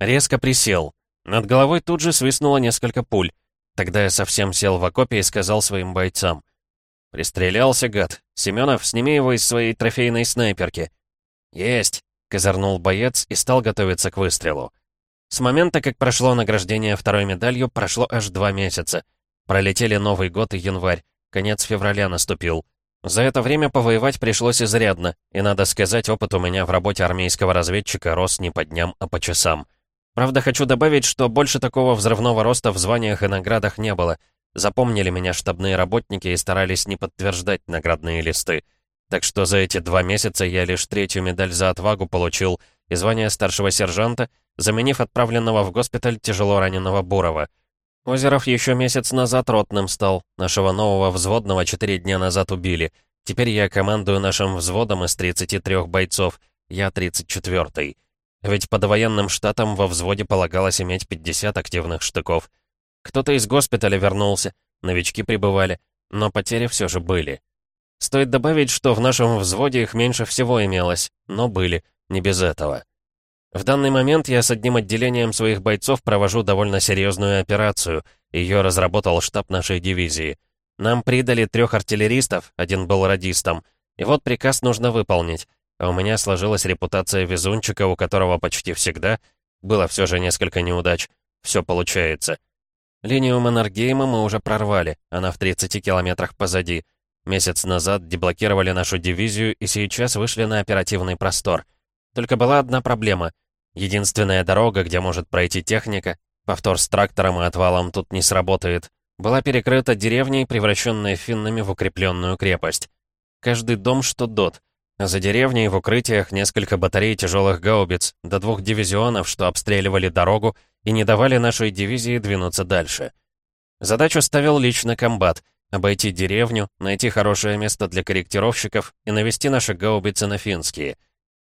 Резко присел. Над головой тут же свистнуло несколько пуль. Тогда я совсем сел в окопе и сказал своим бойцам. «Пристрелялся, гад. Семенов, сними его из своей трофейной снайперки». «Есть!» — козырнул боец и стал готовиться к выстрелу. С момента, как прошло награждение второй медалью, прошло аж два месяца. Пролетели Новый год и январь. Конец февраля наступил. За это время повоевать пришлось изрядно, и, надо сказать, опыт у меня в работе армейского разведчика рос не по дням, а по часам. Правда, хочу добавить, что больше такого взрывного роста в званиях и наградах не было — Запомнили меня штабные работники и старались не подтверждать наградные листы. Так что за эти два месяца я лишь третью медаль за отвагу получил и звание старшего сержанта, заменив отправленного в госпиталь тяжело раненого Бурова. Озеров еще месяц назад ротным стал. Нашего нового взводного четыре дня назад убили. Теперь я командую нашим взводом из 33 бойцов. Я 34-й. Ведь по довоенным штатам во взводе полагалось иметь 50 активных штыков. Кто-то из госпиталя вернулся, новички прибывали, но потери все же были. Стоит добавить, что в нашем взводе их меньше всего имелось, но были, не без этого. В данный момент я с одним отделением своих бойцов провожу довольно серьезную операцию. Ее разработал штаб нашей дивизии. Нам придали трех артиллеристов, один был радистом. И вот приказ нужно выполнить. А у меня сложилась репутация везунчика, у которого почти всегда, было все же несколько неудач, все получается. Линию Маннергейма мы уже прорвали, она в 30 километрах позади. Месяц назад деблокировали нашу дивизию и сейчас вышли на оперативный простор. Только была одна проблема. Единственная дорога, где может пройти техника, повтор с трактором и отвалом тут не сработает, была перекрыта деревней, превращенной финнами в укрепленную крепость. Каждый дом что дот. За деревней в укрытиях несколько батарей тяжелых гаубиц, до двух дивизионов, что обстреливали дорогу, и не давали нашей дивизии двинуться дальше. Задачу ставил лично комбат — обойти деревню, найти хорошее место для корректировщиков и навести наши гаубицы на финские.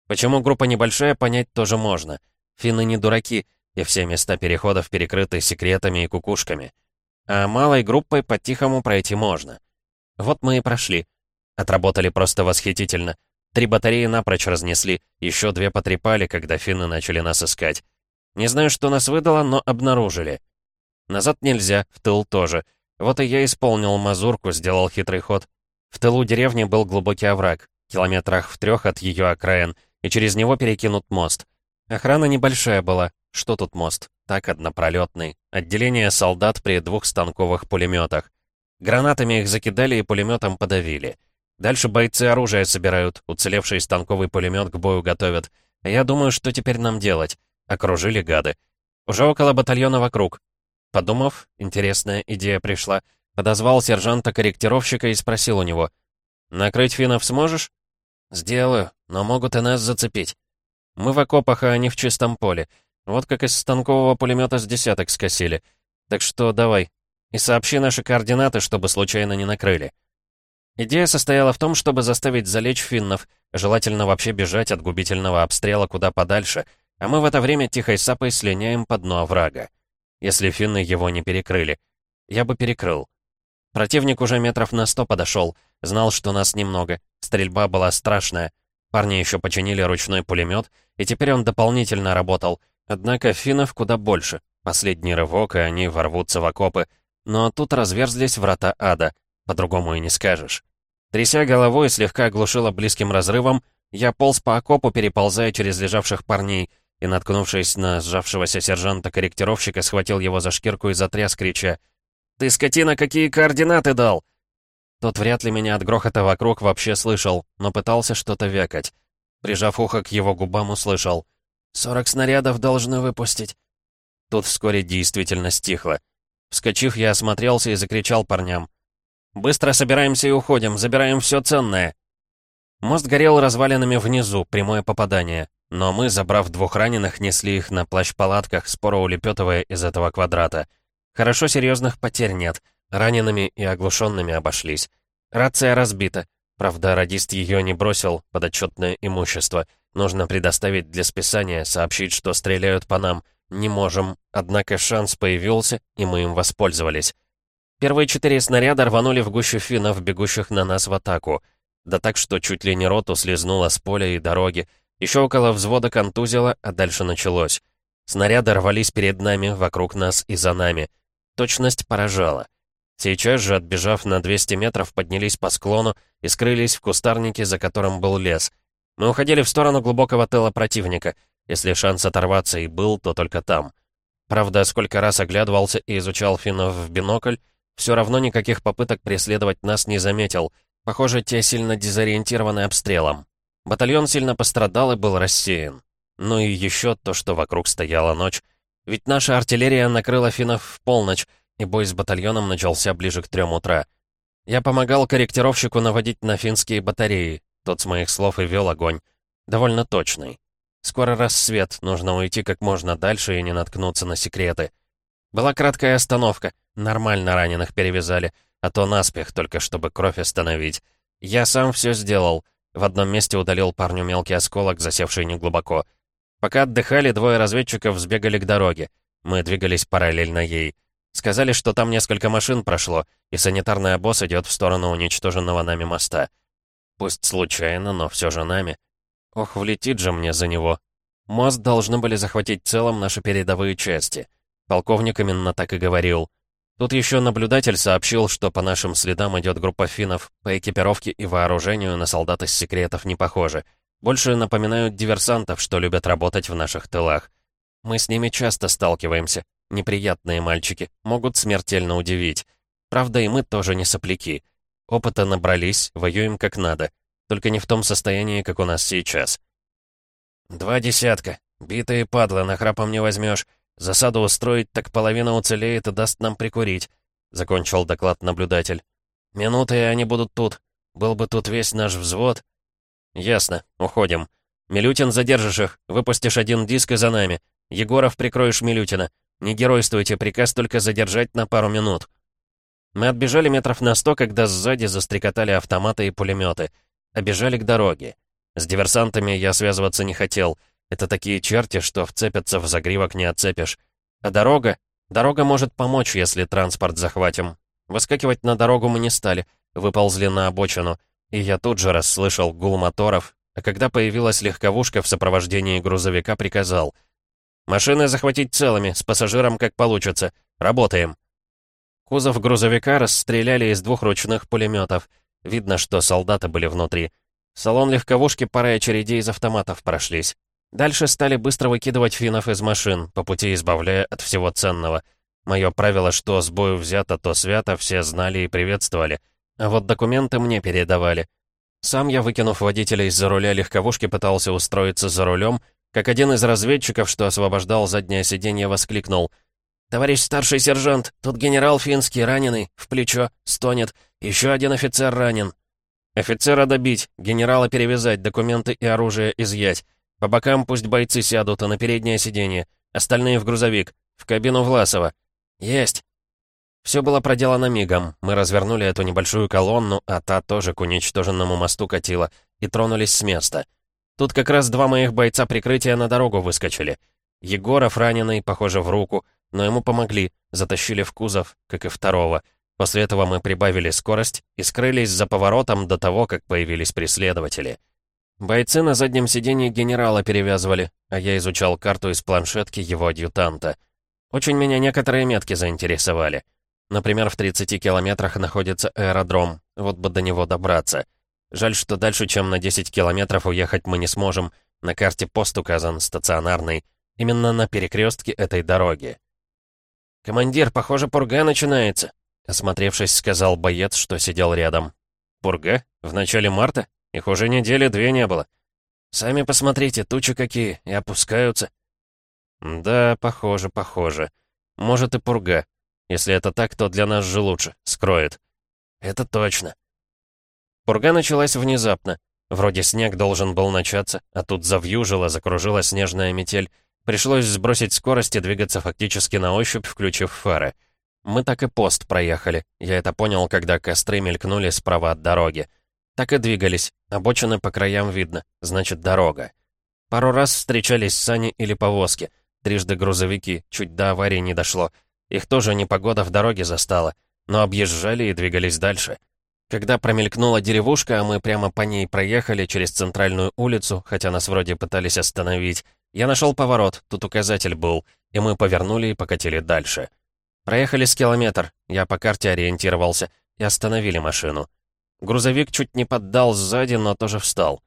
Почему группа небольшая, понять тоже можно. Финны не дураки, и все места переходов перекрыты секретами и кукушками. А малой группой по-тихому пройти можно. Вот мы и прошли. Отработали просто восхитительно. Три батареи напрочь разнесли, еще две потрепали, когда финны начали нас искать. Не знаю, что нас выдало, но обнаружили. Назад нельзя, в тыл тоже. Вот и я исполнил мазурку, сделал хитрый ход. В тылу деревни был глубокий овраг, километрах в трех от ее окраин, и через него перекинут мост. Охрана небольшая была. Что тут мост? Так, однопролетный. Отделение солдат при двух станковых пулеметах. Гранатами их закидали и пулеметом подавили. Дальше бойцы оружие собирают, уцелевший станковый пулемет к бою готовят. Я думаю, что теперь нам делать? Окружили гады. Уже около батальона вокруг. Подумав, интересная идея пришла. Подозвал сержанта-корректировщика и спросил у него. «Накрыть финнов сможешь?» «Сделаю, но могут и нас зацепить. Мы в окопах, а они в чистом поле. Вот как из станкового пулемета с десяток скосили. Так что давай. И сообщи наши координаты, чтобы случайно не накрыли». Идея состояла в том, чтобы заставить залечь финнов, желательно вообще бежать от губительного обстрела куда подальше — а мы в это время тихой сапой слиняем по дну оврага. Если финны его не перекрыли. Я бы перекрыл. Противник уже метров на сто подошел, знал, что нас немного. Стрельба была страшная. Парни еще починили ручной пулемет, и теперь он дополнительно работал. Однако финнов куда больше. Последний рывок, и они ворвутся в окопы. Но тут разверзлись врата ада. По-другому и не скажешь. Тряся головой, слегка оглушила близким разрывом, я полз по окопу, переползая через лежавших парней — и, наткнувшись на сжавшегося сержанта-корректировщика, схватил его за шкирку и затряс, крича «Ты, скотина, какие координаты дал?» Тот вряд ли меня от грохота вокруг вообще слышал, но пытался что-то вякать. Прижав ухо к его губам, услышал «Сорок снарядов должны выпустить». Тут вскоре действительно стихло. Вскочив, я осмотрелся и закричал парням. «Быстро собираемся и уходим, забираем все ценное!» Мост горел развалинами внизу, прямое попадание. Но мы, забрав двух раненых, несли их на плащ-палатках, споро улепетывая из этого квадрата. Хорошо серьезных потерь нет. Ранеными и оглушенными обошлись. Рация разбита. Правда, радист ее не бросил под отчетное имущество. Нужно предоставить для списания, сообщить, что стреляют по нам. Не можем. Однако шанс появился, и мы им воспользовались. Первые четыре снаряда рванули в гущу финнов, бегущих на нас в атаку. Да так, что чуть ли не роту слезнуло с поля и дороги, еще около взвода контузило, а дальше началось. Снаряды рвались перед нами, вокруг нас и за нами. Точность поражала. Сейчас же, отбежав на 200 метров, поднялись по склону и скрылись в кустарнике, за которым был лес. Мы уходили в сторону глубокого тыла противника. Если шанс оторваться и был, то только там. Правда, сколько раз оглядывался и изучал финнов в бинокль, все равно никаких попыток преследовать нас не заметил. Похоже, те сильно дезориентированы обстрелом. Батальон сильно пострадал и был рассеян. Ну и еще то, что вокруг стояла ночь. Ведь наша артиллерия накрыла финнов в полночь, и бой с батальоном начался ближе к трем утра. Я помогал корректировщику наводить на финские батареи. Тот с моих слов и вел огонь. Довольно точный. Скоро рассвет, нужно уйти как можно дальше и не наткнуться на секреты. Была краткая остановка, нормально раненых перевязали, а то наспех, только чтобы кровь остановить. Я сам все сделал. В одном месте удалил парню мелкий осколок, засевший неглубоко. Пока отдыхали, двое разведчиков сбегали к дороге. Мы двигались параллельно ей. Сказали, что там несколько машин прошло, и санитарный обоз идет в сторону уничтоженного нами моста. Пусть случайно, но все же нами. Ох, влетит же мне за него. Мост должны были захватить целым наши передовые части. Полковник именно так и говорил. Тут еще наблюдатель сообщил, что по нашим следам идет группа финнов. По экипировке и вооружению на солдат из секретов не похожи. Больше напоминают диверсантов, что любят работать в наших тылах. Мы с ними часто сталкиваемся. Неприятные мальчики, могут смертельно удивить. Правда, и мы тоже не сопляки. Опыта набрались, воюем как надо. Только не в том состоянии, как у нас сейчас. «Два десятка. Битые падлы, нахрапом не возьмешь. Засаду устроить, так половина уцелеет и даст нам прикурить», — закончил доклад наблюдатель. «Минуты, и они будут тут. Был бы тут весь наш взвод». «Ясно. Уходим. Милютин, задержишь их. Выпустишь один диск и за нами. Егоров, прикроешь Милютина. Не геройствуйте, приказ только задержать на пару минут». Мы отбежали метров на сто, когда сзади застрекотали автоматы и пулеметы. Обежали к дороге. С диверсантами я связываться не хотел. Это такие черти, что вцепятся в загривок не отцепишь. А дорога? Дорога может помочь, если транспорт захватим. Выскакивать на дорогу мы не стали, выползли на обочину. И я тут же расслышал гул моторов, а когда появилась легковушка в сопровождении грузовика, приказал — Машины захватить целыми, с пассажиром как получится. Работаем. Кузов грузовика расстреляли из двух ручных пулеметов. Видно, что солдаты были внутри. Салон легковушки парой очередей из автоматов прошлись. Дальше стали быстро выкидывать финнов из машин, по пути избавляя от всего ценного. Мое правило, что с бою взято, то свято, все знали и приветствовали. А вот документы мне передавали. Сам я, выкинув водителя из-за руля легковушки, пытался устроиться за рулем, как один из разведчиков, что освобождал заднее сиденье, воскликнул. «Товарищ старший сержант, тут генерал финский раненый, в плечо, стонет. Еще один офицер ранен». «Офицера добить, генерала перевязать, документы и оружие изъять. По бокам пусть бойцы сядут, а на переднее сиденье. Остальные в грузовик. В кабину Власова». «Есть». Все было проделано мигом. Мы развернули эту небольшую колонну, а та тоже к уничтоженному мосту катила, и тронулись с места. Тут как раз два моих бойца прикрытия на дорогу выскочили. Егоров раненый, похоже, в руку, но ему помогли, затащили в кузов, как и второго. После этого мы прибавили скорость и скрылись за поворотом до того, как появились преследователи. Бойцы на заднем сиденье генерала перевязывали, а я изучал карту из планшетки его адъютанта. Очень меня некоторые метки заинтересовали. Например, в 30 километрах находится аэродром, вот бы до него добраться — Жаль, что дальше, чем на 10 километров уехать мы не сможем. На карте пост указан стационарный. Именно на перекрестке этой дороги. «Командир, похоже, пурга начинается», — осмотревшись, сказал боец, что сидел рядом. «Пурга? В начале марта? Их уже недели две не было. Сами посмотрите, тучи какие, и опускаются». «Да, похоже, похоже. Может и пурга. Если это так, то для нас же лучше, скроет». «Это точно», Пурга началась внезапно. Вроде снег должен был начаться, а тут завьюжило, закружила снежная метель. Пришлось сбросить скорость и двигаться фактически на ощупь, включив фары. Мы так и пост проехали. Я это понял, когда костры мелькнули справа от дороги. Так и двигались. Обочины по краям видно. Значит, дорога. Пару раз встречались сани или повозки. Трижды грузовики. Чуть до аварии не дошло. Их тоже непогода в дороге застала. Но объезжали и двигались дальше. Когда промелькнула деревушка, а мы прямо по ней проехали через центральную улицу, хотя нас вроде пытались остановить, Я нашел поворот, тут указатель был, и мы повернули и покатили дальше. Проехали с километр, я по карте ориентировался, и остановили машину. Грузовик чуть не поддал сзади, но тоже встал.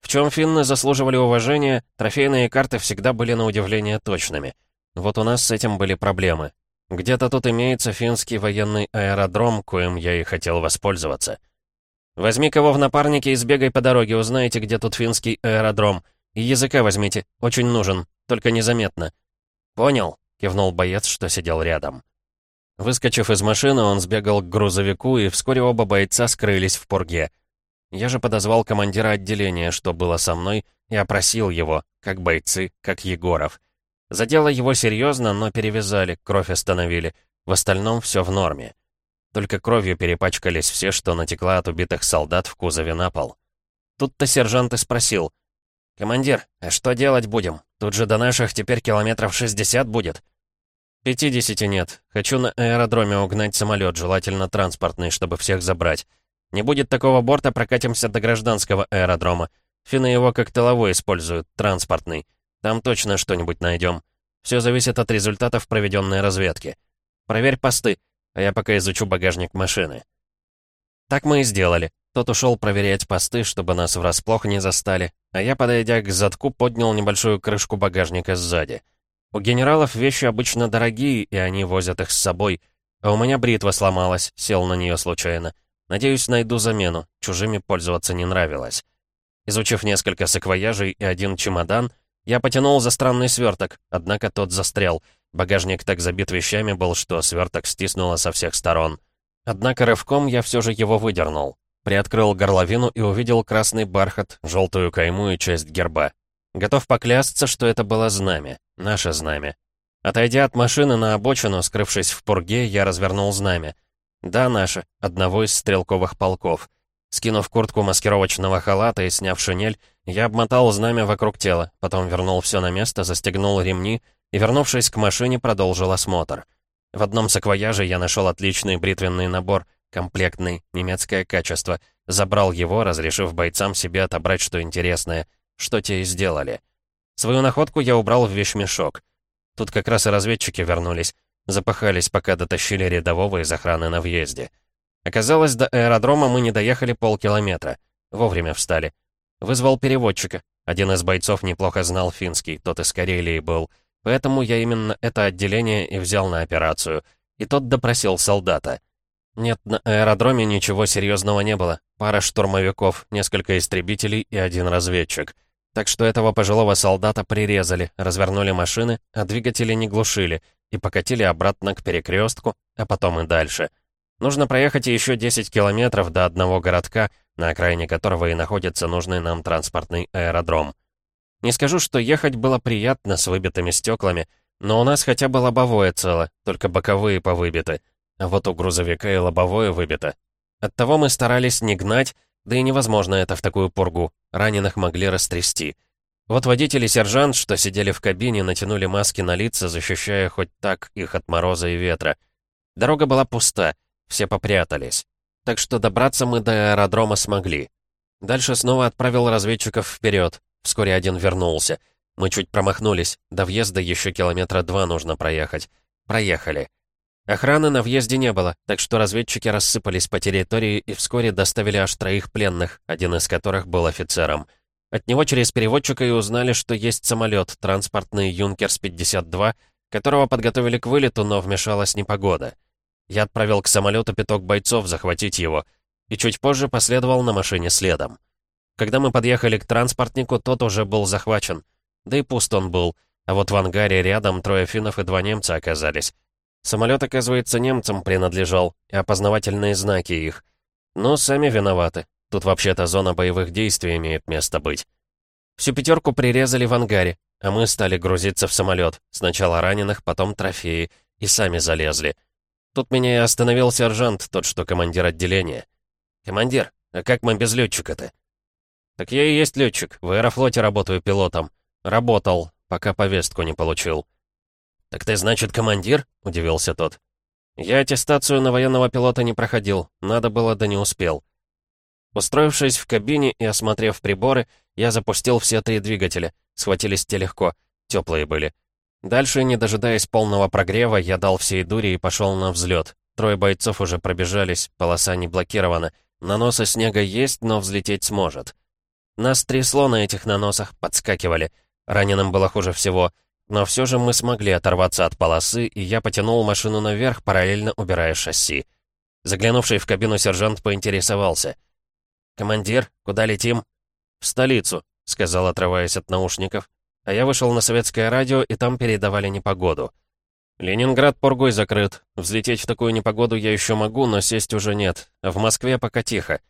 В чем финны заслуживали уважения, трофейные карты всегда были на удивление точными. Вот у нас с этим были проблемы. Где-то тут имеется финский военный аэродром, коим я и хотел воспользоваться. Возьми кого в напарнике и сбегай по дороге, узнаете, где тут финский аэродром. И языка возьмите, очень нужен, только незаметно. Понял, кивнул боец, что сидел рядом. Выскочив из машины, он сбегал к грузовику, и вскоре оба бойца скрылись в пурге. Я же подозвал командира отделения, что было со мной, и опросил его, как бойцы, как Егоров. Задело его серьезно, но перевязали, кровь остановили. В остальном все в норме. Только кровью перепачкались все, что натекла от убитых солдат в кузове на пол. Тут-то сержант и спросил. «Командир, а что делать будем? Тут же до наших теперь километров 60 будет». «Пятидесяти нет. Хочу на аэродроме угнать самолет, желательно транспортный, чтобы всех забрать. Не будет такого борта, прокатимся до гражданского аэродрома. Финны его как тыловой используют, транспортный. Там точно что-нибудь найдем. Все зависит от результатов проведенной разведки. Проверь посты, а я пока изучу багажник машины». Так мы и сделали. Тот ушел проверять посты, чтобы нас врасплох не застали, а я, подойдя к задку, поднял небольшую крышку багажника сзади. У генералов вещи обычно дорогие, и они возят их с собой. А у меня бритва сломалась, сел на нее случайно. Надеюсь, найду замену, чужими пользоваться не нравилось. Изучив несколько саквояжей и один чемодан, я потянул за странный сверток, однако тот застрял. Багажник так забит вещами был, что сверток стиснуло со всех сторон. Однако рывком я все же его выдернул. Приоткрыл горловину и увидел красный бархат, желтую кайму и часть герба. Готов поклясться, что это было знамя. Наше знамя. Отойдя от машины на обочину, скрывшись в пурге, я развернул знамя. Да, наше, одного из стрелковых полков. Скинув куртку маскировочного халата и сняв шинель, я обмотал знамя вокруг тела, потом вернул все на место, застегнул ремни и, вернувшись к машине, продолжил осмотр. В одном саквояже я нашел отличный бритвенный набор, комплектный, немецкое качество. Забрал его, разрешив бойцам себе отобрать что интересное, что те и сделали. Свою находку я убрал в вещмешок. Тут как раз и разведчики вернулись. Запахались, пока дотащили рядового из охраны на въезде. Оказалось, до аэродрома мы не доехали полкилометра. Вовремя встали. Вызвал переводчика. Один из бойцов неплохо знал финский, тот из Карелии был. Поэтому я именно это отделение и взял на операцию. И тот допросил солдата. Нет, на аэродроме ничего серьезного не было. Пара штурмовиков, несколько истребителей и один разведчик. Так что этого пожилого солдата прирезали, развернули машины, а двигатели не глушили, и покатили обратно к перекрестку, а потом и дальше. Нужно проехать еще 10 километров до одного городка, на окраине которого и находится нужный нам транспортный аэродром. Не скажу, что ехать было приятно с выбитыми стеклами, но у нас хотя бы лобовое цело, только боковые повыбиты. А вот у грузовика и лобовое выбито. Оттого мы старались не гнать, да и невозможно это в такую пургу. Раненых могли растрясти. Вот водитель и сержант, что сидели в кабине, натянули маски на лица, защищая хоть так их от мороза и ветра. Дорога была пуста, все попрятались. Так что добраться мы до аэродрома смогли. Дальше снова отправил разведчиков вперед. Вскоре один вернулся. Мы чуть промахнулись. До въезда еще километра два нужно проехать. Проехали. Охраны на въезде не было, так что разведчики рассыпались по территории и вскоре доставили аж троих пленных, один из которых был офицером. От него через переводчика и узнали, что есть самолет, транспортный «Юнкерс-52», которого подготовили к вылету, но вмешалась непогода. Я отправил к самолету пяток бойцов захватить его, и чуть позже последовал на машине следом. Когда мы подъехали к транспортнику, тот уже был захвачен. Да и пуст он был, а вот в ангаре рядом трое финнов и два немца оказались. Самолет, оказывается, немцам принадлежал, и опознавательные знаки их. Но сами виноваты. Тут вообще-то зона боевых действий имеет место быть. Всю пятерку прирезали в ангаре, а мы стали грузиться в самолет. Сначала раненых, потом трофеи, и сами залезли. Тут меня и остановил сержант, тот, что командир отделения. «Командир, а как мы без летчика-то?» «Так я и есть летчик, в аэрофлоте работаю пилотом. Работал, пока повестку не получил». «Так ты, значит, командир?» — удивился тот. «Я аттестацию на военного пилота не проходил. Надо было, да не успел». Устроившись в кабине и осмотрев приборы, я запустил все три двигателя. Схватились те легко, теплые были. Дальше, не дожидаясь полного прогрева, я дал всей дури и пошел на взлет. Трое бойцов уже пробежались, полоса не блокирована. Наносы снега есть, но взлететь сможет. Нас трясло на этих наносах, подскакивали. Раненым было хуже всего. Но все же мы смогли оторваться от полосы, и я потянул машину наверх, параллельно убирая шасси. Заглянувший в кабину сержант поинтересовался. «Командир, куда летим?» «В столицу», — сказал, отрываясь от наушников. А я вышел на советское радио, и там передавали непогоду. «Ленинград пургой закрыт. Взлететь в такую непогоду я еще могу, но сесть уже нет. А в Москве пока тихо.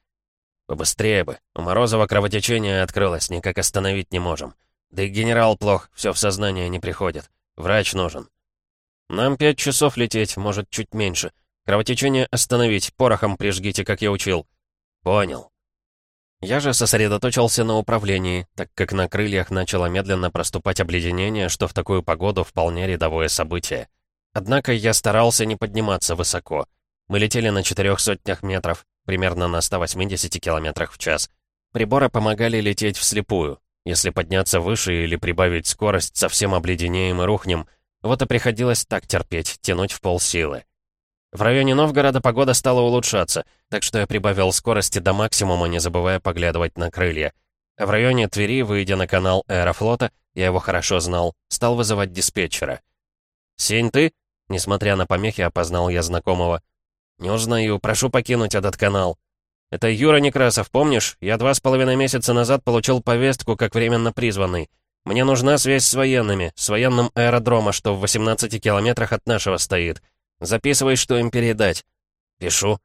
Побыстрее бы. У Морозова кровотечение открылось, никак остановить не можем. Да и генерал плох, все в сознание не приходит. Врач нужен. Нам пять часов лететь, может, чуть меньше. Кровотечение остановить, порохом прижгите, как я учил. Понял. Я же сосредоточился на управлении, так как на крыльях начало медленно проступать обледенение, что в такую погоду вполне рядовое событие. Однако я старался не подниматься высоко. Мы летели на четырех сотнях метров, примерно на 180 км в час. Приборы помогали лететь вслепую. Если подняться выше или прибавить скорость, совсем обледенеем и рухнем. Вот и приходилось так терпеть, тянуть в полсилы. В районе Новгорода погода стала улучшаться, так что я прибавил скорости до максимума, не забывая поглядывать на крылья. В районе Твери, выйдя на канал Аэрофлота, я его хорошо знал, стал вызывать диспетчера. «Сень ты?» Несмотря на помехи, опознал я знакомого. «Не узнаю, прошу покинуть этот канал». «Это Юра Некрасов, помнишь? Я два с половиной месяца назад получил повестку как временно призванный. Мне нужна связь с военными, с военным аэродрома, что в 18 километрах от нашего стоит. Записывай, что им передать». «Пишу».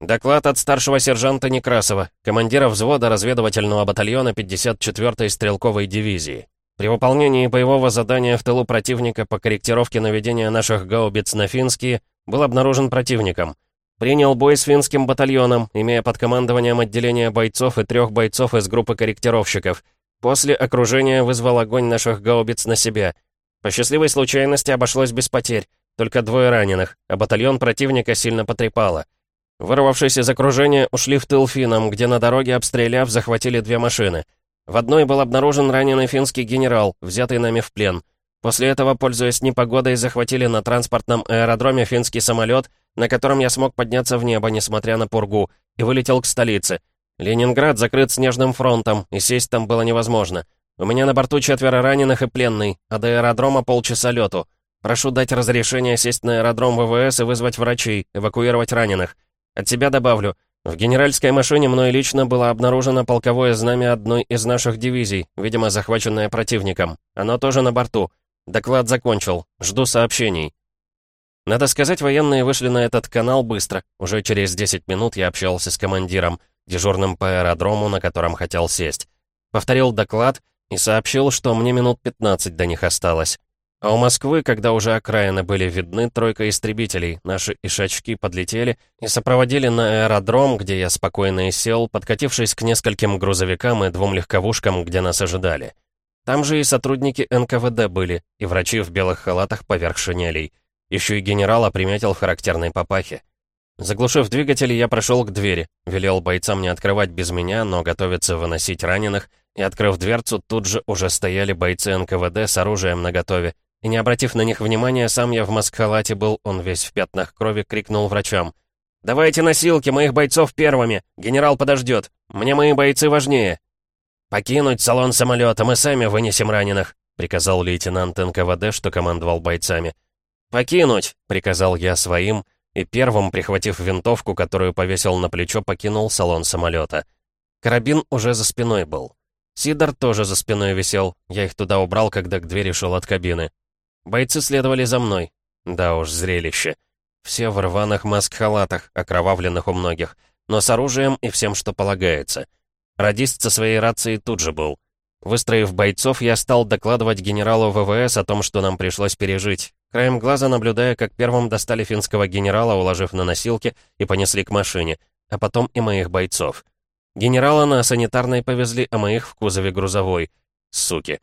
Доклад от старшего сержанта Некрасова, командира взвода разведывательного батальона 54-й стрелковой дивизии. При выполнении боевого задания в тылу противника по корректировке наведения наших гаубиц на финские был обнаружен противником. Принял бой с финским батальоном, имея под командованием отделение бойцов и трех бойцов из группы корректировщиков. После окружения вызвал огонь наших гаубиц на себя. По счастливой случайности обошлось без потерь, только двое раненых, а батальон противника сильно потрепало. Вырвавшись из окружения, ушли в тыл финам, где на дороге, обстреляв, захватили две машины. В одной был обнаружен раненый финский генерал, взятый нами в плен. После этого, пользуясь непогодой, захватили на транспортном аэродроме финский самолет, на котором я смог подняться в небо, несмотря на пургу, и вылетел к столице. Ленинград закрыт снежным фронтом, и сесть там было невозможно. У меня на борту четверо раненых и пленный, а до аэродрома полчаса лету. Прошу дать разрешение сесть на аэродром ВВС и вызвать врачей, эвакуировать раненых. От себя добавлю, в генеральской машине мной лично было обнаружено полковое знамя одной из наших дивизий, видимо, захваченное противником. Оно тоже на борту. Доклад закончил. Жду сообщений. Надо сказать, военные вышли на этот канал быстро. Уже через 10 минут я общался с командиром, дежурным по аэродрому, на котором хотел сесть. Повторил доклад и сообщил, что мне минут 15 до них осталось. А у Москвы, когда уже окраины были видны, тройка истребителей, наши ишачки подлетели и сопроводили на аэродром, где я спокойно и сел, подкатившись к нескольким грузовикам и двум легковушкам, где нас ожидали. Там же и сотрудники НКВД были, и врачи в белых халатах поверх шинелей. Еще и генерала приметил в характерной папахе. Заглушив двигатель, я прошел к двери, велел бойцам не открывать без меня, но готовиться выносить раненых, и, открыв дверцу, тут же уже стояли бойцы НКВД с оружием наготове, и не обратив на них внимания, сам я в маскхалате был, он весь в пятнах крови, крикнул врачам. «Давайте носилки, моих бойцов первыми! Генерал подождет! Мне мои бойцы важнее!» «Покинуть салон самолета, мы сами вынесем раненых», — приказал лейтенант НКВД, что командовал бойцами. «Покинуть!» — приказал я своим, и первым, прихватив винтовку, которую повесил на плечо, покинул салон самолета. Карабин уже за спиной был. Сидор тоже за спиной висел, я их туда убрал, когда к двери шел от кабины. Бойцы следовали за мной. Да уж, зрелище. Все в рваных маск-халатах, окровавленных у многих, но с оружием и всем, что полагается. Радист со своей рацией тут же был. Выстроив бойцов, я стал докладывать генералу ВВС о том, что нам пришлось пережить, краем глаза наблюдая, как первым достали финского генерала, уложив на носилки, и понесли к машине, а потом и моих бойцов. Генерала на санитарной повезли, а моих в кузове грузовой. Суки.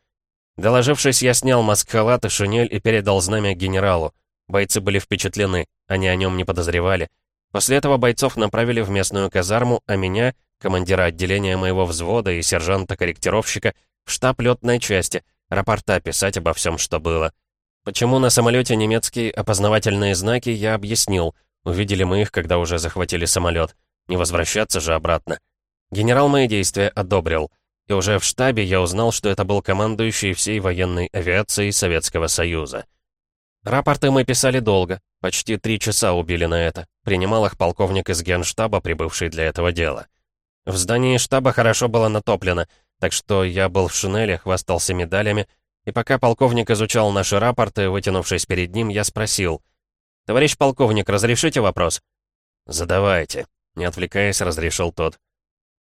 Доложившись, я снял маск-халат и шинель и передал знамя генералу. Бойцы были впечатлены, они о нем не подозревали. После этого бойцов направили в местную казарму, а меня, командира отделения моего взвода и сержанта-корректировщика, В штаб летной части, рапорта писать обо всем, что было. Почему на самолете немецкие опознавательные знаки, я объяснил. Увидели мы их, когда уже захватили самолет. Не возвращаться же обратно. Генерал мои действия одобрил. И уже в штабе я узнал, что это был командующий всей военной авиацией Советского Союза. Рапорты мы писали долго, почти три часа убили на это. Принимал их полковник из генштаба, прибывший для этого дела. В здании штаба хорошо было натоплено, так что я был в шинели, хвастался медалями, и пока полковник изучал наши рапорты, вытянувшись перед ним, я спросил. «Товарищ полковник, разрешите вопрос?» «Задавайте», — не отвлекаясь, разрешил тот.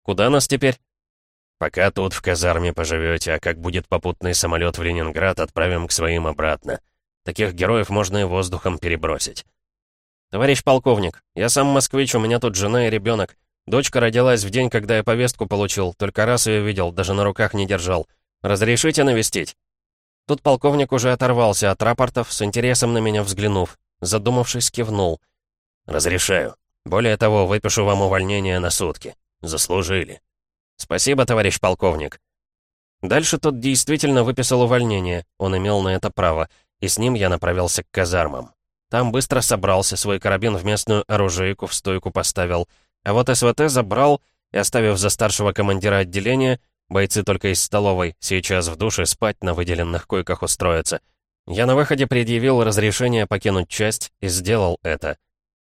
«Куда нас теперь?» «Пока тут в казарме поживете, а как будет попутный самолет в Ленинград, отправим к своим обратно. Таких героев можно и воздухом перебросить». «Товарищ полковник, я сам москвич, у меня тут жена и ребенок. Дочка родилась в день, когда я повестку получил, только раз ее видел, даже на руках не держал. Разрешите навестить?» Тут полковник уже оторвался от рапортов, с интересом на меня взглянув. Задумавшись, кивнул. «Разрешаю. Более того, выпишу вам увольнение на сутки. Заслужили». «Спасибо, товарищ полковник». Дальше тот действительно выписал увольнение, он имел на это право, и с ним я направился к казармам. Там быстро собрался, свой карабин в местную оружейку в стойку поставил, а вот СВТ забрал и, оставив за старшего командира отделения, бойцы только из столовой, сейчас в душе спать на выделенных койках устроятся, я на выходе предъявил разрешение покинуть часть и сделал это.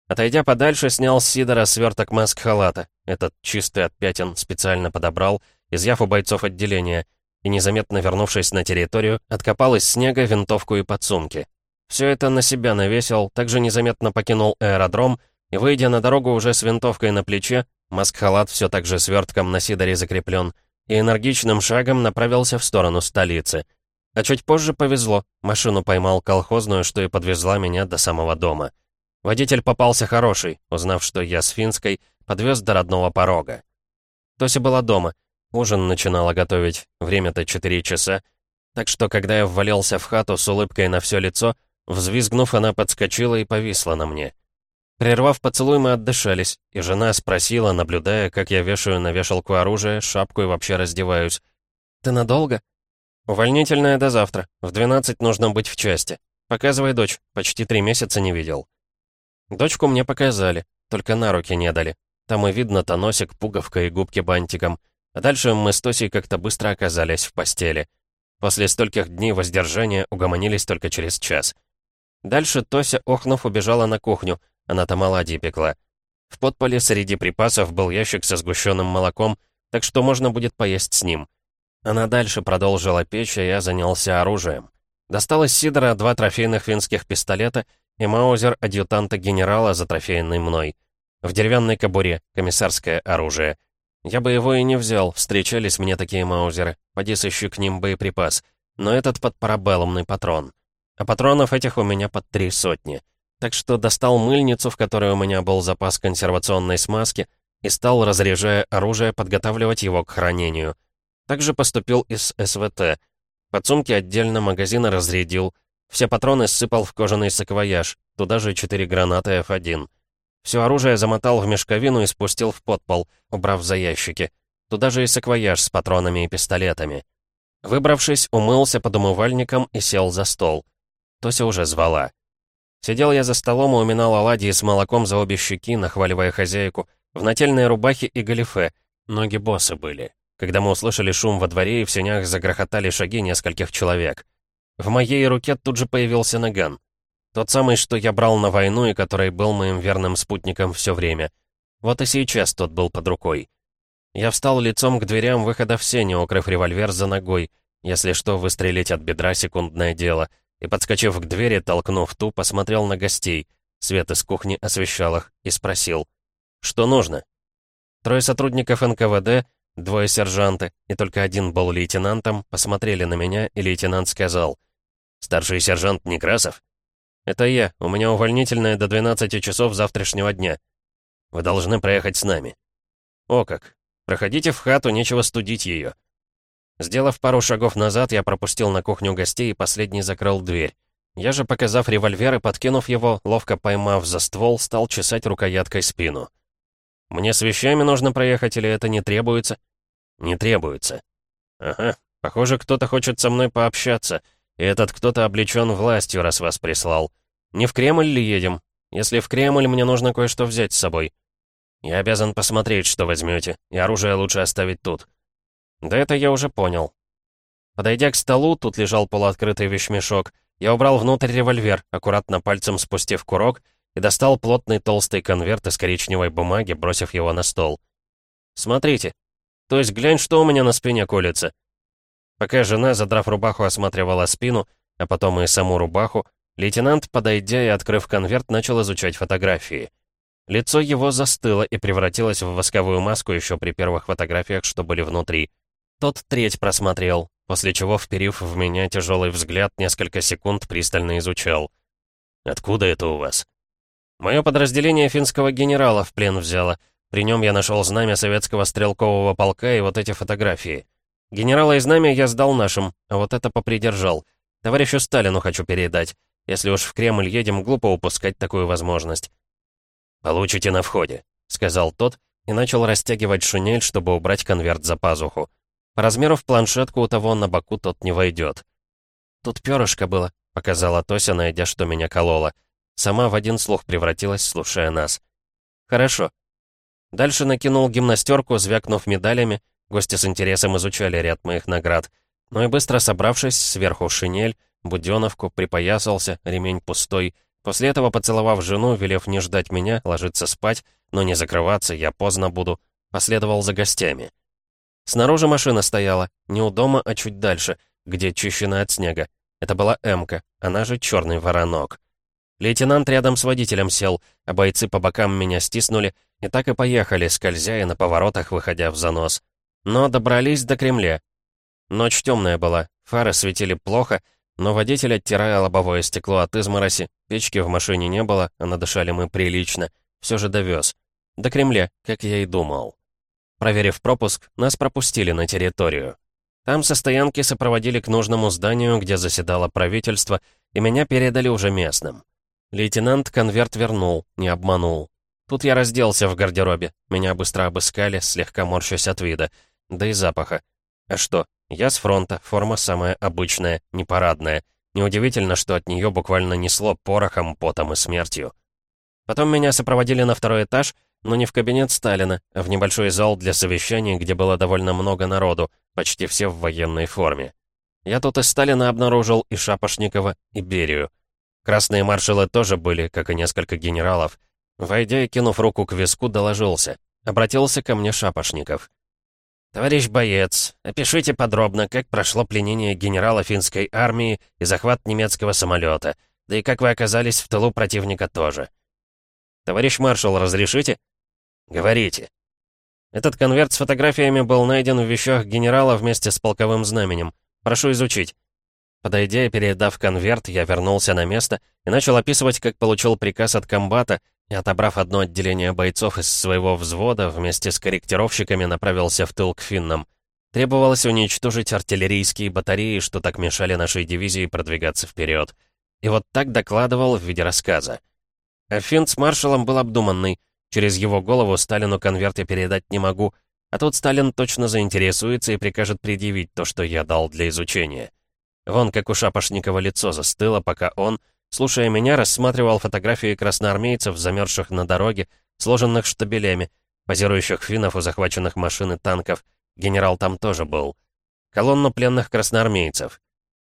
Отойдя подальше, снял с Сидора сверток маск-халата. Этот чистый от пятен специально подобрал, изъяв у бойцов отделения, и, незаметно вернувшись на территорию, откопал из снега винтовку и подсумки. Все это на себя навесил, также незаметно покинул аэродром и, выйдя на дорогу уже с винтовкой на плече, маск-халат все так же свертком на Сидоре закреплен, и энергичным шагом направился в сторону столицы. А чуть позже повезло, машину поймал колхозную, что и подвезла меня до самого дома. Водитель попался хороший, узнав, что я с финской, подвез до родного порога. Тося была дома, ужин начинала готовить, время-то 4 часа, так что, когда я ввалился в хату с улыбкой на все лицо, взвизгнув, она подскочила и повисла на мне. Прервав поцелуй, мы отдышались, и жена спросила, наблюдая, как я вешаю на вешалку оружие, шапку и вообще раздеваюсь. «Ты надолго?» «Увольнительная до завтра. В 12 нужно быть в части. Показывай дочь. Почти три месяца не видел». Дочку мне показали, только на руки не дали. Там и видно-то носик, пуговка и губки бантиком. А дальше мы с Тосей как-то быстро оказались в постели. После стольких дней воздержания угомонились только через час. Дальше Тося, охнув, убежала на кухню — она-то оладьи пекла. В подполе среди припасов был ящик со сгущенным молоком, так что можно будет поесть с ним. Она дальше продолжила печь, а я занялся оружием. Достал из Сидора два трофейных финских пистолета и маузер адъютанта генерала, затрофейный мной. В деревянной кобуре, комиссарское оружие. Я бы его и не взял, встречались мне такие маузеры. Поди сыщу к ним боеприпас. Но этот под парабеллумный патрон. А патронов этих у меня под три сотни. Так что достал мыльницу, в которой у меня был запас консервационной смазки, и стал, разряжая оружие, подготавливать его к хранению. Также поступил из СВТ. Подсумки отдельно магазина разрядил. Все патроны сыпал в кожаный саквояж, туда же четыре гранаты F1. Все оружие замотал в мешковину и спустил в подпол, убрав за ящики. Туда же и саквояж с патронами и пистолетами. Выбравшись, умылся под умывальником и сел за стол. Тося уже звала. Сидел я за столом и уминал оладьи с молоком за обе щеки, нахваливая хозяйку, в нательной рубахе и галифе. Ноги боссы были. Когда мы услышали шум во дворе, и в сенях загрохотали шаги нескольких человек. В моей руке тут же появился наган. Тот самый, что я брал на войну и который был моим верным спутником все время. Вот и сейчас тот был под рукой. Я встал лицом к дверям выхода в сене, укрыв револьвер за ногой. Если что, выстрелить от бедра — секундное дело — и, подскочив к двери, толкнув ту, посмотрел на гостей. Свет из кухни освещал их и спросил, «Что нужно?» Трое сотрудников НКВД, двое сержанты и только один был лейтенантом, посмотрели на меня, и лейтенант сказал, «Старший сержант Некрасов?» «Это я. У меня увольнительное до 12 часов завтрашнего дня. Вы должны проехать с нами». «О как! Проходите в хату, нечего студить ее. Сделав пару шагов назад, я пропустил на кухню гостей и последний закрыл дверь. Я же, показав револьвер и подкинув его, ловко поймав за ствол, стал чесать рукояткой спину. «Мне с вещами нужно проехать или это не требуется?» «Не требуется». «Ага. Похоже, кто-то хочет со мной пообщаться, и этот кто-то облечен властью, раз вас прислал. Не в Кремль ли едем? Если в Кремль, мне нужно кое-что взять с собой. Я обязан посмотреть, что возьмете, и оружие лучше оставить тут. Да это я уже понял. Подойдя к столу, тут лежал полуоткрытый вещмешок, я убрал внутрь револьвер, аккуратно пальцем спустив курок, и достал плотный толстый конверт из коричневой бумаги, бросив его на стол. «Смотрите. То есть глянь, что у меня на спине колется». Пока жена, задрав рубаху, осматривала спину, а потом и саму рубаху, лейтенант, подойдя и открыв конверт, начал изучать фотографии. Лицо его застыло и превратилось в восковую маску еще при первых фотографиях, что были внутри. Тот треть просмотрел, после чего, вперив в меня тяжелый взгляд, несколько секунд пристально изучал. «Откуда это у вас?» Мое подразделение финского генерала в плен взяло. При нем я нашел знамя советского стрелкового полка и вот эти фотографии. Генерала и знамя я сдал нашим, а вот это попридержал. Товарищу Сталину хочу передать. Если уж в Кремль едем, глупо упускать такую возможность. «Получите на входе», — сказал тот и начал растягивать шинель, чтобы убрать конверт за пазуху. По размеру в планшетку у того на боку тот не войдет. «Тут перышко было», — показала Тося, найдя, что меня кололо. Сама в один слух превратилась, слушая нас. «Хорошо». Дальше накинул гимнастерку, звякнув медалями. Гости с интересом изучали ряд моих наград. Но и быстро собравшись, сверху шинель, буденовку, припоясался, ремень пустой. После этого, поцеловав жену, велев не ждать меня, ложиться спать, но не закрываться, я поздно буду, последовал за гостями. Снаружи машина стояла, не у дома, а чуть дальше, где чищена от снега. Это была Эмка, она же черный воронок. Лейтенант рядом с водителем сел, а бойцы по бокам меня стиснули, и так и поехали, скользя и на поворотах выходя в занос. Но добрались до Кремля. Ночь темная была, фары светили плохо, но водитель, оттирая лобовое стекло от измороси, печки в машине не было, а надышали мы прилично, все же довез. До Кремля, как я и думал. Проверив пропуск, нас пропустили на территорию. Там со стоянки сопроводили к нужному зданию, где заседало правительство, и меня передали уже местным. Лейтенант конверт вернул, не обманул. Тут я разделся в гардеробе. Меня быстро обыскали, слегка морщась от вида. Да и запаха. А что, я с фронта, форма самая обычная, непарадная. Неудивительно, что от нее буквально несло порохом, потом и смертью. Потом меня сопроводили на второй этаж, но не в кабинет Сталина, а в небольшой зал для совещаний, где было довольно много народу, почти все в военной форме. Я тут и Сталина обнаружил, и Шапошникова, и Берию. Красные маршалы тоже были, как и несколько генералов. Войдя и кинув руку к виску, доложился. Обратился ко мне Шапошников. «Товарищ боец, опишите подробно, как прошло пленение генерала финской армии и захват немецкого самолета, да и как вы оказались в тылу противника тоже». «Товарищ маршал, разрешите?» «Говорите». Этот конверт с фотографиями был найден в вещах генерала вместе с полковым знаменем. Прошу изучить. Подойдя и передав конверт, я вернулся на место и начал описывать, как получил приказ от комбата, и, отобрав одно отделение бойцов из своего взвода, вместе с корректировщиками направился в тыл к финнам. Требовалось уничтожить артиллерийские батареи, что так мешали нашей дивизии продвигаться вперед. И вот так докладывал в виде рассказа. А финт с маршалом был обдуманный. Через его голову Сталину конверты передать не могу, а тут Сталин точно заинтересуется и прикажет предъявить то, что я дал для изучения. Вон как у Шапошникова лицо застыло, пока он, слушая меня, рассматривал фотографии красноармейцев, замерзших на дороге, сложенных штабелями, позирующих финнов у захваченных машин и танков. Генерал там тоже был. Колонну пленных красноармейцев.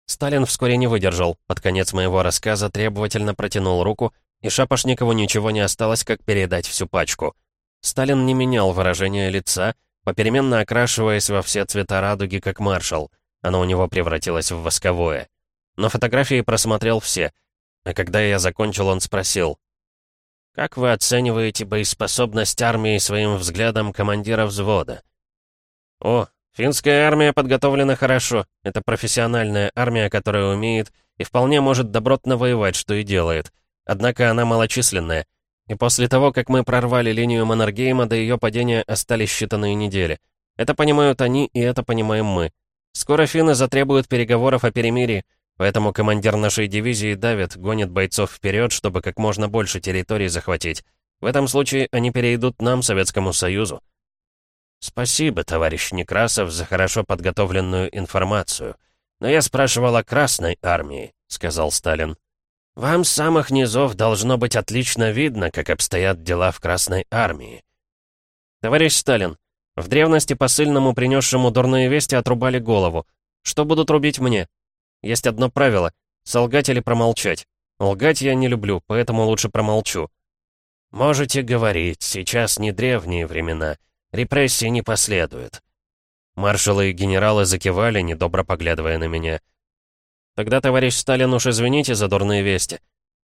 Сталин вскоре не выдержал, под конец моего рассказа требовательно протянул руку, и Шапошникову ничего не осталось, как передать всю пачку. Сталин не менял выражение лица, попеременно окрашиваясь во все цвета радуги, как маршал — оно у него превратилось в восковое. Но фотографии просмотрел все. А когда я закончил, он спросил. «Как вы оцениваете боеспособность армии своим взглядом командира взвода?» «О, финская армия подготовлена хорошо. Это профессиональная армия, которая умеет и вполне может добротно воевать, что и делает. Однако она малочисленная. И после того, как мы прорвали линию Маннергейма, до ее падения остались считанные недели. Это понимают они, и это понимаем мы. Скоро финны затребуют переговоров о перемирии, поэтому командир нашей дивизии давит, гонит бойцов вперед, чтобы как можно больше территорий захватить. В этом случае они перейдут нам, Советскому Союзу. «Спасибо, товарищ Некрасов, за хорошо подготовленную информацию. Но я спрашивал о Красной армии», — сказал Сталин. «Вам с самых низов должно быть отлично видно, как обстоят дела в Красной армии». «Товарищ Сталин, в древности посыльному, принесшему дурные вести, отрубали голову. Что будут рубить мне? Есть одно правило — солгать или промолчать. Лгать я не люблю, поэтому лучше промолчу». «Можете говорить, сейчас не древние времена». Репрессий не последует. Маршалы и генералы закивали, недобро поглядывая на меня. Тогда, товарищ Сталин, уж извините за дурные вести.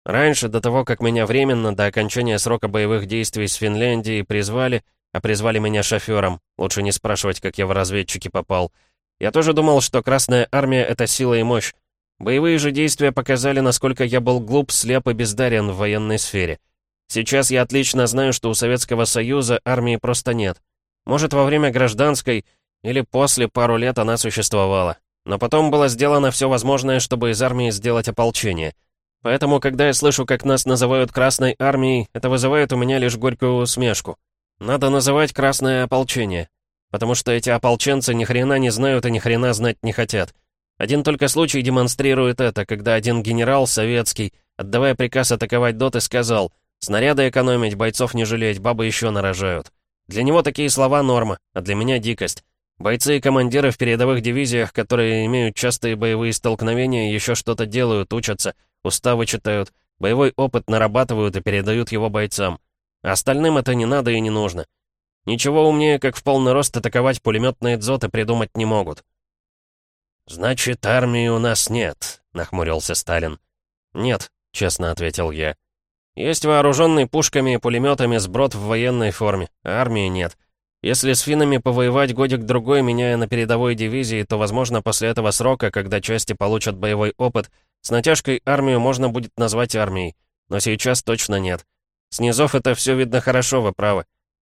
Раньше, до того, как меня временно, до окончания срока боевых действий с Финляндией призвали, а призвали меня шофером, лучше не спрашивать, как я в разведчики попал, я тоже думал, что Красная Армия — это сила и мощь. Боевые же действия показали, насколько я был глуп, слеп и бездарен в военной сфере. Сейчас я отлично знаю, что у Советского Союза армии просто нет. Может, во время гражданской или после пару лет она существовала. Но потом было сделано все возможное, чтобы из армии сделать ополчение. Поэтому, когда я слышу, как нас называют Красной Армией, это вызывает у меня лишь горькую усмешку. Надо называть Красное Ополчение. Потому что эти ополченцы ни хрена не знают и ни хрена знать не хотят. Один только случай демонстрирует это, когда один генерал советский, отдавая приказ атаковать доты, сказал «Снаряды экономить, бойцов не жалеть, бабы еще нарожают». Для него такие слова норма, а для меня дикость. Бойцы и командиры в передовых дивизиях, которые имеют частые боевые столкновения, еще что-то делают, учатся, уставы читают, боевой опыт нарабатывают и передают его бойцам. А остальным это не надо и не нужно. Ничего умнее, как в полный рост атаковать пулеметные дзоты, придумать не могут. «Значит, армии у нас нет», — нахмурился Сталин. «Нет», — честно ответил я. Есть вооруженный пушками и пулеметами сброд в военной форме, а армии нет. Если с финнами повоевать годик-другой, меняя на передовой дивизии, то, возможно, после этого срока, когда части получат боевой опыт, с натяжкой армию можно будет назвать армией. Но сейчас точно нет. Снизов это все видно хорошо, вы правы.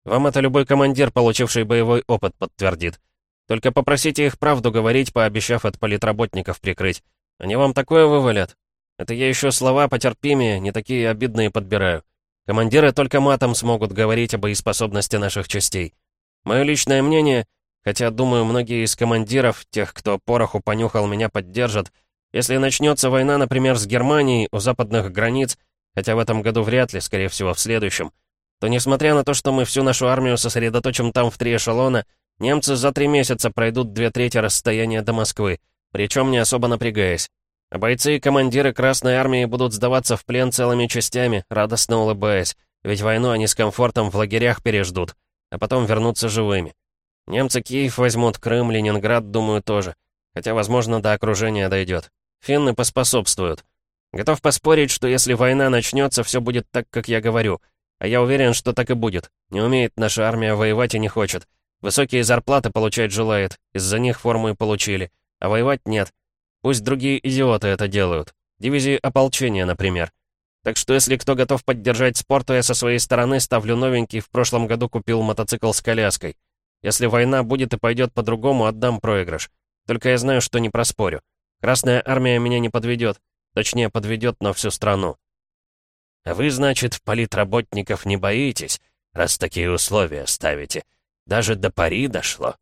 Вам это любой командир, получивший боевой опыт, подтвердит. Только попросите их правду говорить, пообещав от политработников прикрыть. Они вам такое вывалят, это я еще слова потерпимее, не такие обидные подбираю. Командиры только матом смогут говорить о боеспособности наших частей. Мое личное мнение, хотя, думаю, многие из командиров, тех, кто пороху понюхал, меня поддержат, если начнется война, например, с Германией у западных границ, хотя в этом году вряд ли, скорее всего, в следующем, то, несмотря на то, что мы всю нашу армию сосредоточим там в три эшелона, немцы за три месяца пройдут две трети расстояния до Москвы, причем не особо напрягаясь. А бойцы и командиры Красной Армии будут сдаваться в плен целыми частями, радостно улыбаясь, ведь войну они с комфортом в лагерях переждут, а потом вернутся живыми. Немцы Киев возьмут, Крым, Ленинград, думаю, тоже. Хотя, возможно, до окружения дойдет. Финны поспособствуют. Готов поспорить, что если война начнется, все будет так, как я говорю. А я уверен, что так и будет. Не умеет наша армия воевать и не хочет. Высокие зарплаты получать желает, из-за них форму и получили. А воевать нет. Пусть другие идиоты это делают. Дивизии ополчения, например. Так что если кто готов поддержать спорт, то я со своей стороны ставлю новенький, в прошлом году купил мотоцикл с коляской. Если война будет и пойдет по-другому, отдам проигрыш. Только я знаю, что не проспорю. Красная армия меня не подведет. Точнее, подведет на всю страну. А вы, значит, политработников не боитесь, раз такие условия ставите? Даже до пари дошло?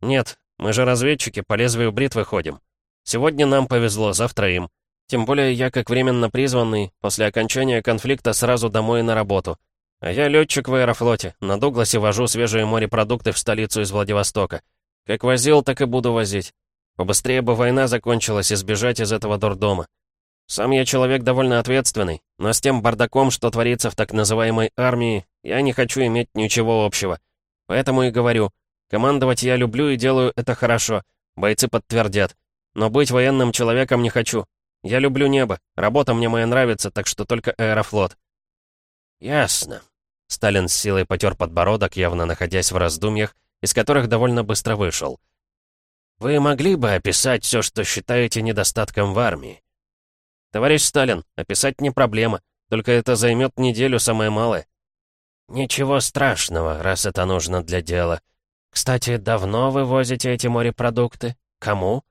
Нет, мы же разведчики, по лезвию бритвы ходим. Сегодня нам повезло, завтра им. Тем более я, как временно призванный, после окончания конфликта сразу домой на работу. А я летчик в аэрофлоте, на Дугласе вожу свежие морепродукты в столицу из Владивостока. Как возил, так и буду возить. Побыстрее бы война закончилась и сбежать из этого дурдома. Сам я человек довольно ответственный, но с тем бардаком, что творится в так называемой армии, я не хочу иметь ничего общего. Поэтому и говорю, командовать я люблю и делаю это хорошо, бойцы подтвердят. Но быть военным человеком не хочу. Я люблю небо, работа мне моя нравится, так что только аэрофлот». «Ясно». Сталин с силой потер подбородок, явно находясь в раздумьях, из которых довольно быстро вышел. «Вы могли бы описать все, что считаете недостатком в армии?» «Товарищ Сталин, описать не проблема, только это займет неделю, самое малое». «Ничего страшного, раз это нужно для дела. Кстати, давно вы возите эти морепродукты? Кому?»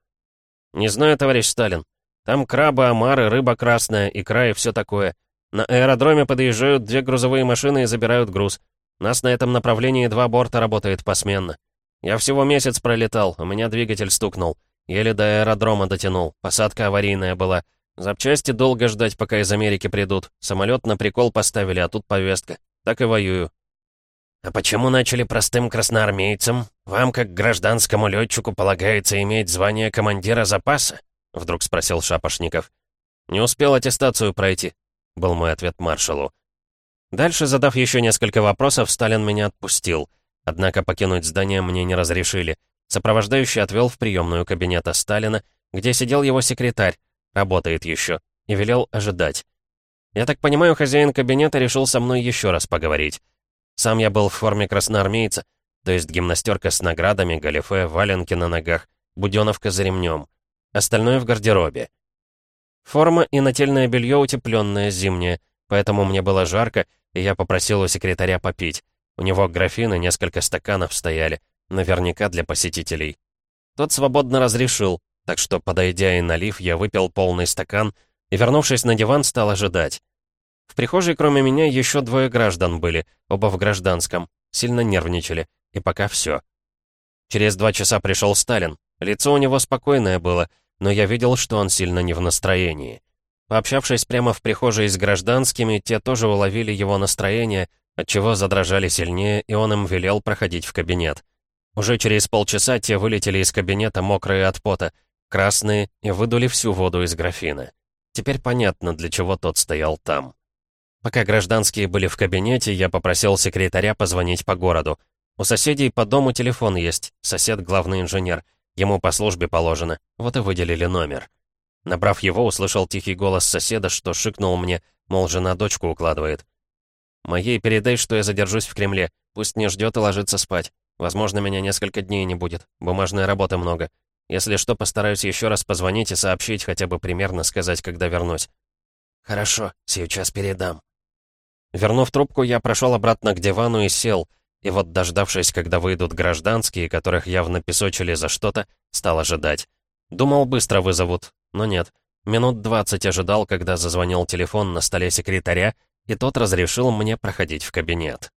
«Не знаю, товарищ Сталин. Там крабы, омары, рыба красная, икра и все такое. На аэродроме подъезжают две грузовые машины и забирают груз. Нас на этом направлении два борта работает посменно. Я всего месяц пролетал, у меня двигатель стукнул. Еле до аэродрома дотянул, посадка аварийная была. Запчасти долго ждать, пока из Америки придут. Самолет на прикол поставили, а тут повестка. Так и воюю. «А почему начали простым красноармейцам? Вам, как гражданскому летчику, полагается иметь звание командира запаса?» Вдруг спросил Шапошников. «Не успел аттестацию пройти», — был мой ответ маршалу. Дальше, задав еще несколько вопросов, Сталин меня отпустил. Однако покинуть здание мне не разрешили. Сопровождающий отвел в приемную кабинета Сталина, где сидел его секретарь, работает еще, и велел ожидать. Я так понимаю, хозяин кабинета решил со мной еще раз поговорить. Сам я был в форме красноармейца, то есть гимнастерка с наградами, галифе, валенки на ногах, буденовка за ремнем. Остальное в гардеробе. Форма и нательное белье утепленное, зимнее, поэтому мне было жарко, и я попросил у секретаря попить. У него графины, несколько стаканов стояли, наверняка для посетителей. Тот свободно разрешил, так что, подойдя и налив, я выпил полный стакан и, вернувшись на диван, стал ожидать. В прихожей, кроме меня, еще двое граждан были, оба в гражданском, сильно нервничали, и пока все. Через два часа пришел Сталин. Лицо у него спокойное было, но я видел, что он сильно не в настроении. Пообщавшись прямо в прихожей с гражданскими, те тоже уловили его настроение, отчего задрожали сильнее, и он им велел проходить в кабинет. Уже через полчаса те вылетели из кабинета мокрые от пота, красные, и выдули всю воду из графина. Теперь понятно, для чего тот стоял там. Пока гражданские были в кабинете, я попросил секретаря позвонить по городу. У соседей по дому телефон есть, сосед главный инженер. Ему по службе положено, вот и выделили номер. Набрав его, услышал тихий голос соседа, что шикнул мне, мол, жена дочку укладывает. «Моей передай, что я задержусь в Кремле. Пусть не ждет и ложится спать. Возможно, меня несколько дней не будет. Бумажной работы много. Если что, постараюсь еще раз позвонить и сообщить, хотя бы примерно сказать, когда вернусь». «Хорошо, сейчас передам». Вернув трубку, я прошел обратно к дивану и сел, и вот, дождавшись, когда выйдут гражданские, которых явно песочили за что-то, стал ожидать. Думал, быстро вызовут, но нет. Минут двадцать ожидал, когда зазвонил телефон на столе секретаря, и тот разрешил мне проходить в кабинет.